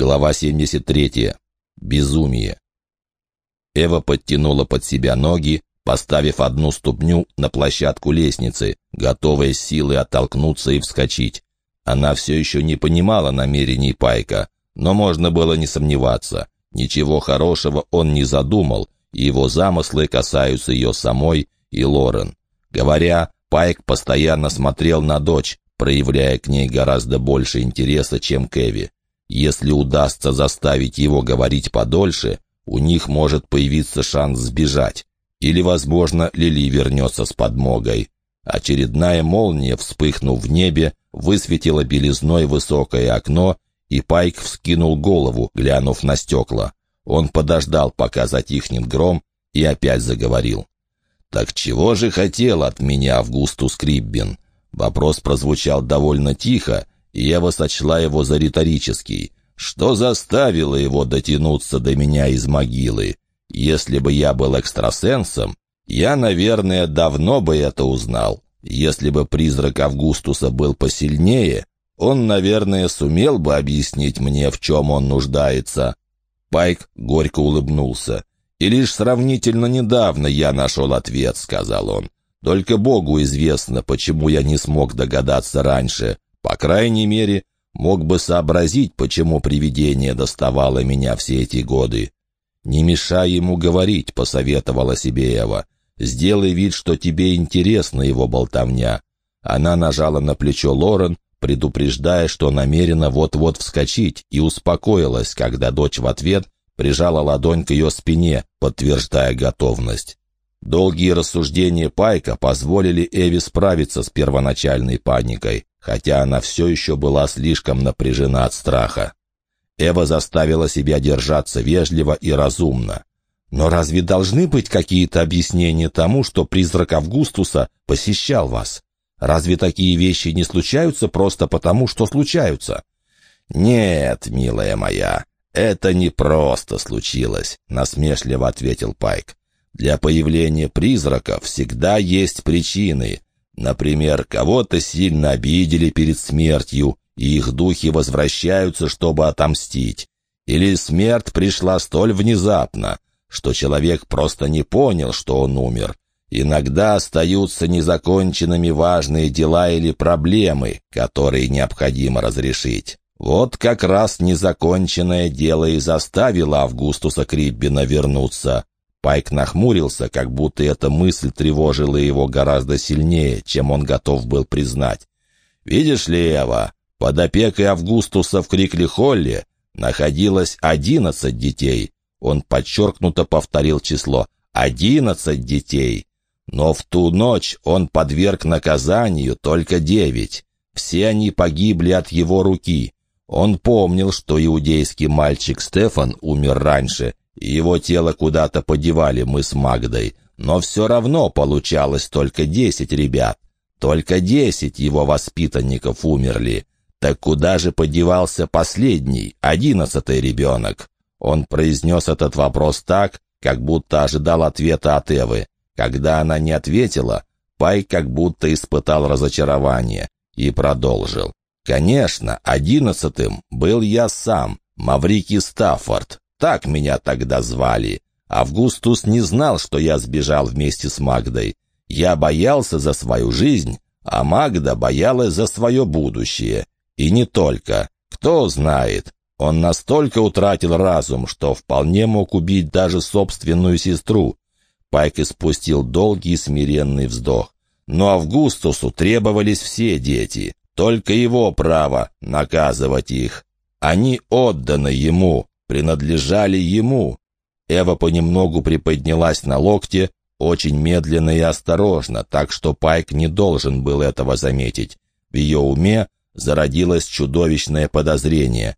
Глава 73. Безумие. Эва подтянула под себя ноги, поставив одну ступню на площадку лестницы, готовая с силой оттолкнуться и вскочить. Она все еще не понимала намерений Пайка, но можно было не сомневаться. Ничего хорошего он не задумал, и его замыслы касаются ее самой и Лорен. Говоря, Пайк постоянно смотрел на дочь, проявляя к ней гораздо больше интереса, чем Кэви. Если удастся заставить его говорить подольше, у них может появиться шанс сбежать. Или, возможно, Лили вернется с подмогой. Очередная молния, вспыхнув в небе, высветила белизной высокое окно, и Пайк вскинул голову, глянув на стекла. Он подождал, пока затихнет гром, и опять заговорил. «Так чего же хотел от меня Августус Криббин?» Вопрос прозвучал довольно тихо, Ева сочла его за риторический. Что заставило его дотянуться до меня из могилы? Если бы я был экстрасенсом, я, наверное, давно бы это узнал. Если бы призрак Августуса был посильнее, он, наверное, сумел бы объяснить мне, в чем он нуждается. Пайк горько улыбнулся. «И лишь сравнительно недавно я нашел ответ», — сказал он. «Только Богу известно, почему я не смог догадаться раньше. По крайней мере, мог бы сообразить, почему привидение доставало меня все эти годы. «Не мешай ему говорить», — посоветовала себе Эва. «Сделай вид, что тебе интересна его болтовня». Она нажала на плечо Лорен, предупреждая, что намерена вот-вот вскочить, и успокоилась, когда дочь в ответ прижала ладонь к ее спине, подтверждая готовность. Долгие рассуждения Пайка позволили Эви справиться с первоначальной паникой хотя она все еще была слишком напряжена от страха. Эва заставила себя держаться вежливо и разумно. «Но разве должны быть какие-то объяснения тому, что призрак Августуса посещал вас? Разве такие вещи не случаются просто потому, что случаются?» «Нет, милая моя, это не просто случилось», — насмешливо ответил Пайк. «Для появления призрака всегда есть причины, Например, кого-то сильно обидели перед смертью, и их духи возвращаются, чтобы отомстить. Или смерть пришла столь внезапно, что человек просто не понял, что он умер. Иногда остаются незаконченными важные дела или проблемы, которые необходимо разрешить. Вот как раз незаконченное дело и заставило Августуса Криббина вернуться. Пайк нахмурился, как будто эта мысль тревожила его гораздо сильнее, чем он готов был признать. «Видишь ли, Эва, под опекой Августуса в Крикли-Холле находилось одиннадцать детей». Он подчеркнуто повторил число «одиннадцать детей». Но в ту ночь он подверг наказанию только девять. Все они погибли от его руки. Он помнил, что иудейский мальчик Стефан умер раньше, его тело куда-то подевали мы с Магдой, но все равно получалось только десять ребят. Только десять его воспитанников умерли. Так куда же подевался последний, одиннадцатый ребенок? Он произнес этот вопрос так, как будто ожидал ответа от Эвы. Когда она не ответила, Пай как будто испытал разочарование и продолжил. «Конечно, одиннадцатым был я сам, Маврикий Стаффорд. Так меня тогда звали. Августус не знал, что я сбежал вместе с Магдой. Я боялся за свою жизнь, а Магда боялась за свое будущее. И не только. Кто знает, он настолько утратил разум, что вполне мог убить даже собственную сестру. Пайк испустил долгий смиренный вздох. Но Августусу требовались все дети, только его право наказывать их. Они отданы ему, принадлежали ему. Эва понемногу приподнялась на локте, очень медленно и осторожно, так что Пайк не должен был этого заметить. В ее уме зародилось чудовищное подозрение.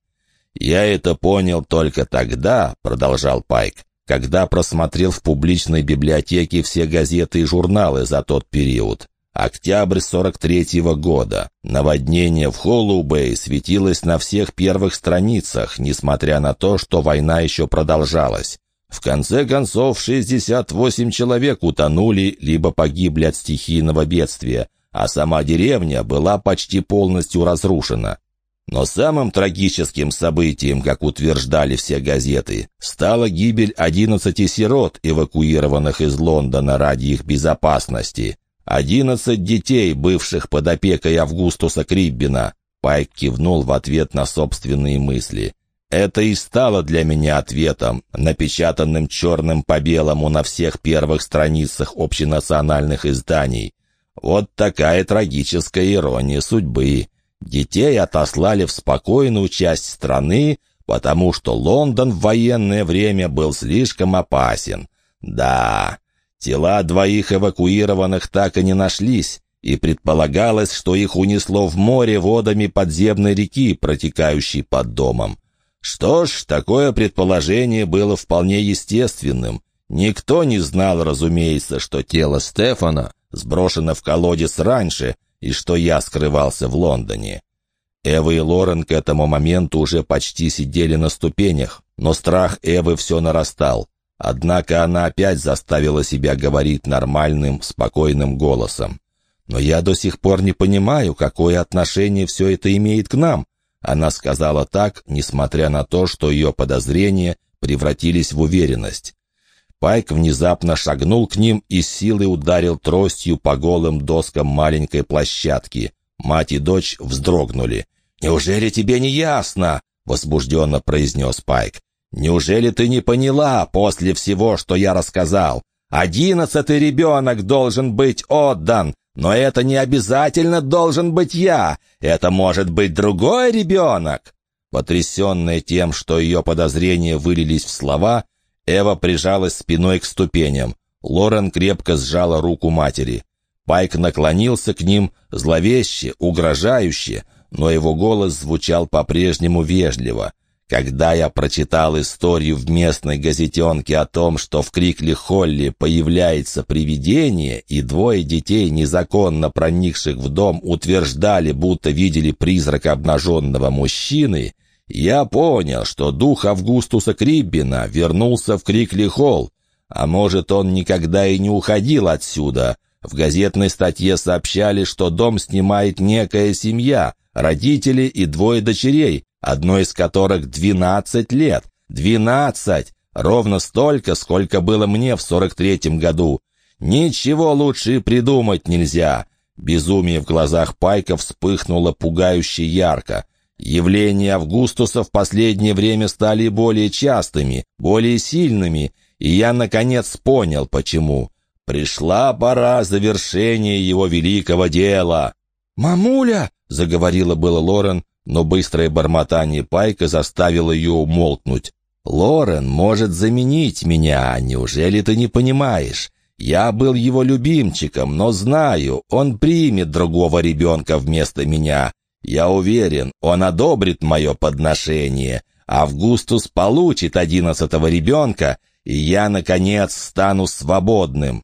«Я это понял только тогда», — продолжал Пайк, «когда просмотрел в публичной библиотеке все газеты и журналы за тот период. Октябрь 43-го года. Наводнение в Холлоу-Бэй светилось на всех первых страницах, несмотря на то, что война еще продолжалась. В конце концов, 68 человек утонули, либо погибли от стихийного бедствия, а сама деревня была почти полностью разрушена. Но самым трагическим событием, как утверждали все газеты, стала гибель 11 сирот, эвакуированных из Лондона ради их безопасности. 11 детей, бывших под опекой Августуса Криббина. Пайк кивнул в ответ на собственные мысли. Это и стало для меня ответом, напечатанным черным по белому на всех первых страницах общенациональных изданий. Вот такая трагическая ирония судьбы. Детей отослали в спокойную часть страны, потому что Лондон в военное время был слишком опасен. Да, тела двоих эвакуированных так и не нашлись, и предполагалось, что их унесло в море водами подземной реки, протекающей под домом. Что ж, такое предположение было вполне естественным. Никто не знал, разумеется, что тело Стефана сброшено в колодец раньше, и что я скрывался в Лондоне. Эва и Лорен к этому моменту уже почти сидели на ступенях, но страх Эвы все нарастал. Однако она опять заставила себя говорить нормальным, спокойным голосом. «Но я до сих пор не понимаю, какое отношение все это имеет к нам». Она сказала так, несмотря на то, что ее подозрения превратились в уверенность. Пайк внезапно шагнул к ним и силой ударил тростью по голым доскам маленькой площадки. Мать и дочь вздрогнули. «Неужели тебе не ясно?» — возбужденно произнес Пайк. «Неужели ты не поняла после всего, что я рассказал? Одиннадцатый ребенок должен быть отдан, но это не обязательно должен быть я. Это может быть другой ребенок». Потрясенная тем, что ее подозрения вылились в слова, Эва прижалась спиной к ступеням. Лорен крепко сжала руку матери. Пайк наклонился к ним, зловеще, угрожающе, но его голос звучал по-прежнему вежливо. Когда я прочитал историю в местной газетенке о том, что в Крикли Холли появляется привидение, и двое детей, незаконно проникших в дом, утверждали, будто видели призрак обнаженного мужчины, я понял, что дух Августуса Криббина вернулся в Крикли-Холл, а может, он никогда и не уходил отсюда. В газетной статье сообщали, что дом снимает некая семья, родители и двое дочерей, одной из которых двенадцать лет. Двенадцать! Ровно столько, сколько было мне в сорок третьем году. Ничего лучше придумать нельзя. Безумие в глазах Пайка вспыхнуло пугающе ярко. Явления Августуса в последнее время стали более частыми, более сильными, и я, наконец, понял, почему. Пришла пора завершения его великого дела. «Мамуля!» — заговорила было Лорен, но быстрое бормотание Пайка заставило ее умолкнуть. «Лорен может заменить меня, неужели ты не понимаешь? Я был его любимчиком, но знаю, он примет другого ребенка вместо меня. Я уверен, он одобрит мое подношение. Августус получит одиннадцатого ребенка, и я, наконец, стану свободным».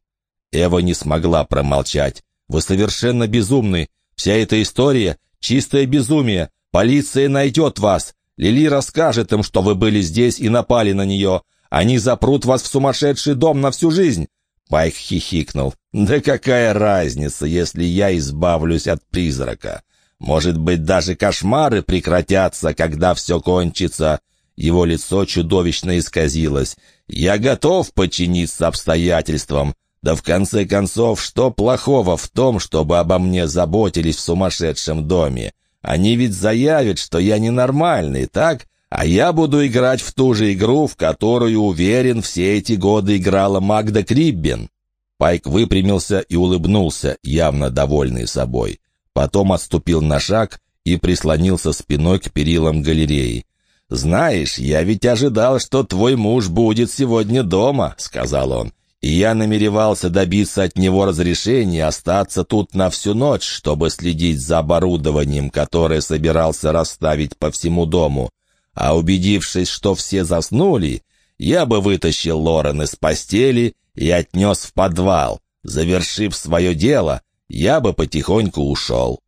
Эва не смогла промолчать. «Вы совершенно безумны. Вся эта история — чистое безумие. Полиция найдет вас. Лили расскажет им, что вы были здесь и напали на нее. Они запрут вас в сумасшедший дом на всю жизнь». Пайк хихикнул. «Да какая разница, если я избавлюсь от призрака? Может быть, даже кошмары прекратятся, когда все кончится. Его лицо чудовищно исказилось. Я готов подчиниться обстоятельствам. Да в конце концов, что плохого в том, чтобы обо мне заботились в сумасшедшем доме? Они ведь заявят, что я ненормальный, так? А я буду играть в ту же игру, в которую, уверен, все эти годы играла Магда Криббен. Пайк выпрямился и улыбнулся, явно довольный собой. Потом отступил на шаг и прислонился спиной к перилам галереи. «Знаешь, я ведь ожидал, что твой муж будет сегодня дома», — сказал он. «И я намеревался добиться от него разрешения остаться тут на всю ночь, чтобы следить за оборудованием, которое собирался расставить по всему дому. А убедившись, что все заснули, я бы вытащил Лорен из постели и отнес в подвал. Завершив свое дело, я бы потихоньку ушел».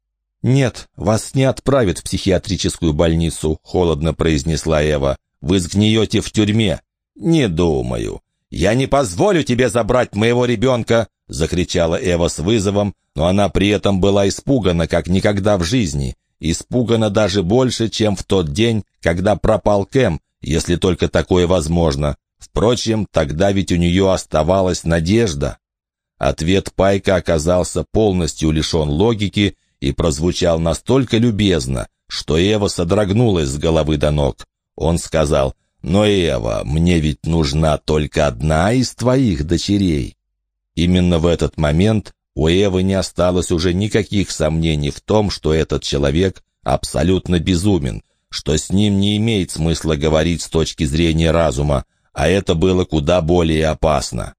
«Нет, вас не отправят в психиатрическую больницу», — холодно произнесла Эва. «Вы сгниете в тюрьме». «Не думаю. Я не позволю тебе забрать моего ребенка», — закричала Эва с вызовом, но она при этом была испугана, как никогда в жизни. испугана даже больше, чем в тот день, когда пропал Кэм, если только такое возможно. Впрочем, тогда ведь у нее оставалась надежда. Ответ Пайка оказался полностью лишен логики и прозвучал настолько любезно, что Эва содрогнулась с головы до ног. Он сказал, «Но, Эва, мне ведь нужна только одна из твоих дочерей». Именно в этот момент у Эвы не осталось уже никаких сомнений в том, что этот человек абсолютно безумен, что с ним не имеет смысла говорить с точки зрения разума, а это было куда более опасно.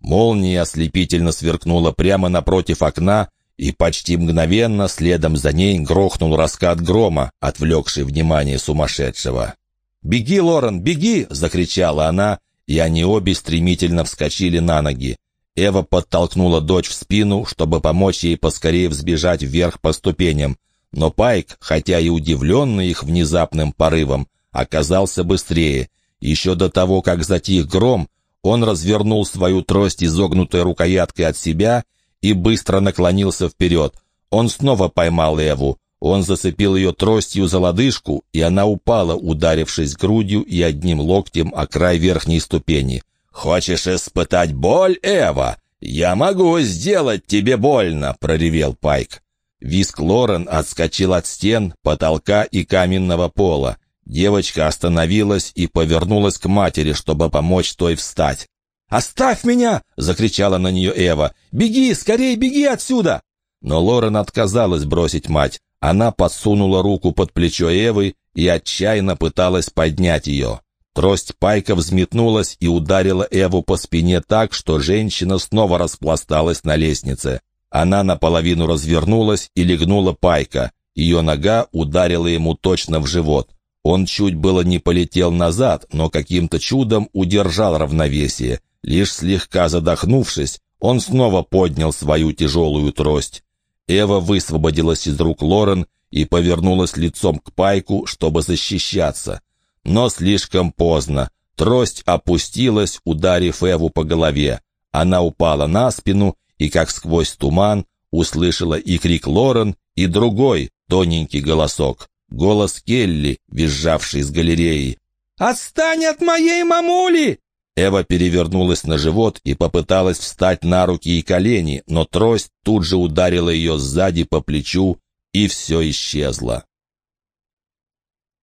Молния ослепительно сверкнула прямо напротив окна, и почти мгновенно следом за ней грохнул раскат грома, отвлекший внимание сумасшедшего. «Беги, Лорен, беги!» — закричала она, и они обе стремительно вскочили на ноги. Эва подтолкнула дочь в спину, чтобы помочь ей поскорее взбежать вверх по ступеням, но Пайк, хотя и удивленный их внезапным порывом, оказался быстрее. Еще до того, как затих гром, он развернул свою трость изогнутой рукояткой от себя и быстро наклонился вперед. Он снова поймал Эву. Он зацепил ее тростью за лодыжку, и она упала, ударившись грудью и одним локтем о край верхней ступени. «Хочешь испытать боль, Эва? Я могу сделать тебе больно!» — проревел Пайк. Виск Лорен отскочил от стен, потолка и каменного пола. Девочка остановилась и повернулась к матери, чтобы помочь той встать. «Оставь меня!» — закричала на нее Эва. «Беги, скорее беги отсюда!» Но Лорен отказалась бросить мать. Она подсунула руку под плечо Эвы и отчаянно пыталась поднять ее. Трость Пайка взметнулась и ударила Эву по спине так, что женщина снова распласталась на лестнице. Она наполовину развернулась и легнула Пайка. Ее нога ударила ему точно в живот. Он чуть было не полетел назад, но каким-то чудом удержал равновесие. Лишь слегка задохнувшись, он снова поднял свою тяжелую трость. Эва высвободилась из рук Лорен и повернулась лицом к Пайку, чтобы защищаться. Но слишком поздно. Трость опустилась, ударив Эву по голове. Она упала на спину и, как сквозь туман, услышала и крик Лорен, и другой, тоненький голосок. Голос Келли, визжавший с галереи. «Отстань от моей мамули!» Эва перевернулась на живот и попыталась встать на руки и колени, но трость тут же ударила ее сзади по плечу, и все исчезло.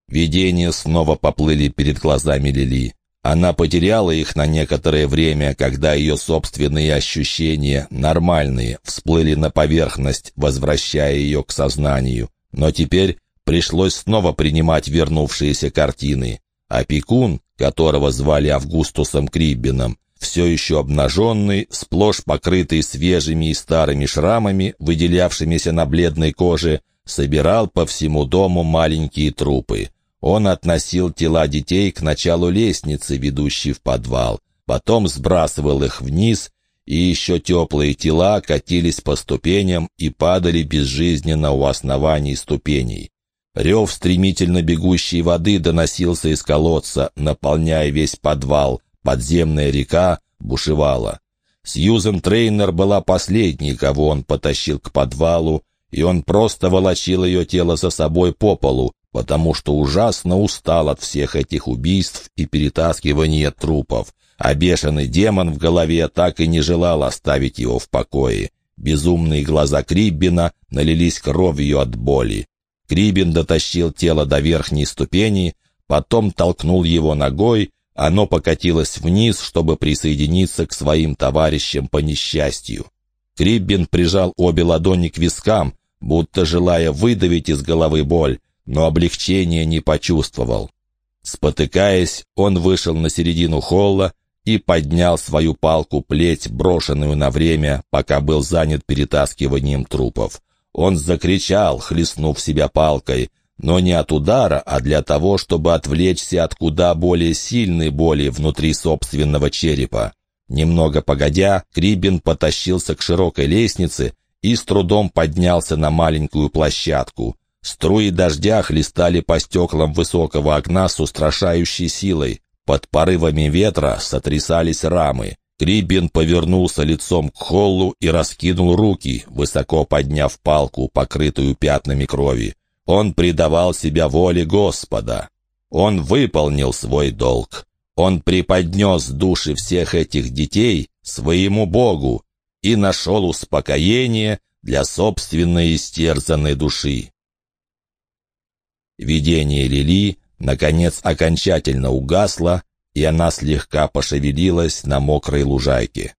Видения снова поплыли перед глазами Лили. Она потеряла их на некоторое время, когда ее собственные ощущения, нормальные, всплыли на поверхность, возвращая ее к сознанию. Но теперь пришлось снова принимать вернувшиеся картины. Опекун, которого звали Августусом Криббином, все еще обнаженный, сплошь покрытый свежими и старыми шрамами, выделявшимися на бледной коже, собирал по всему дому маленькие трупы. Он относил тела детей к началу лестницы, ведущей в подвал, потом сбрасывал их вниз, и еще теплые тела катились по ступеням и падали безжизненно у оснований ступеней. Рев стремительно бегущей воды доносился из колодца, наполняя весь подвал. Подземная река бушевала. Сьюзен Трейнер была последней, кого он потащил к подвалу, и он просто волочил ее тело за собой по полу, потому что ужасно устал от всех этих убийств и перетаскивания трупов, а бешеный демон в голове так и не желал оставить его в покое. Безумные глаза Криббина налились кровью от боли. Крибин дотащил тело до верхней ступени, потом толкнул его ногой, оно покатилось вниз, чтобы присоединиться к своим товарищам по несчастью. Криббин прижал обе ладони к вискам, будто желая выдавить из головы боль, но облегчения не почувствовал. Спотыкаясь, он вышел на середину холла и поднял свою палку-плеть, брошенную на время, пока был занят перетаскиванием трупов. Он закричал, хлестнув себя палкой, но не от удара, а для того, чтобы отвлечься от куда более сильной боли внутри собственного черепа. Немного погодя, Крибин потащился к широкой лестнице и с трудом поднялся на маленькую площадку. Струи дождя хлестали по стеклам высокого окна с устрашающей силой. Под порывами ветра сотрясались рамы. Крибин повернулся лицом к холлу и раскинул руки, высоко подняв палку, покрытую пятнами крови. Он предавал себя воле Господа. Он выполнил свой долг. Он преподнес души всех этих детей своему Богу и нашел успокоение для собственной истерзанной души. Видение Лили, наконец, окончательно угасло, и она слегка пошевелилась на мокрой лужайке.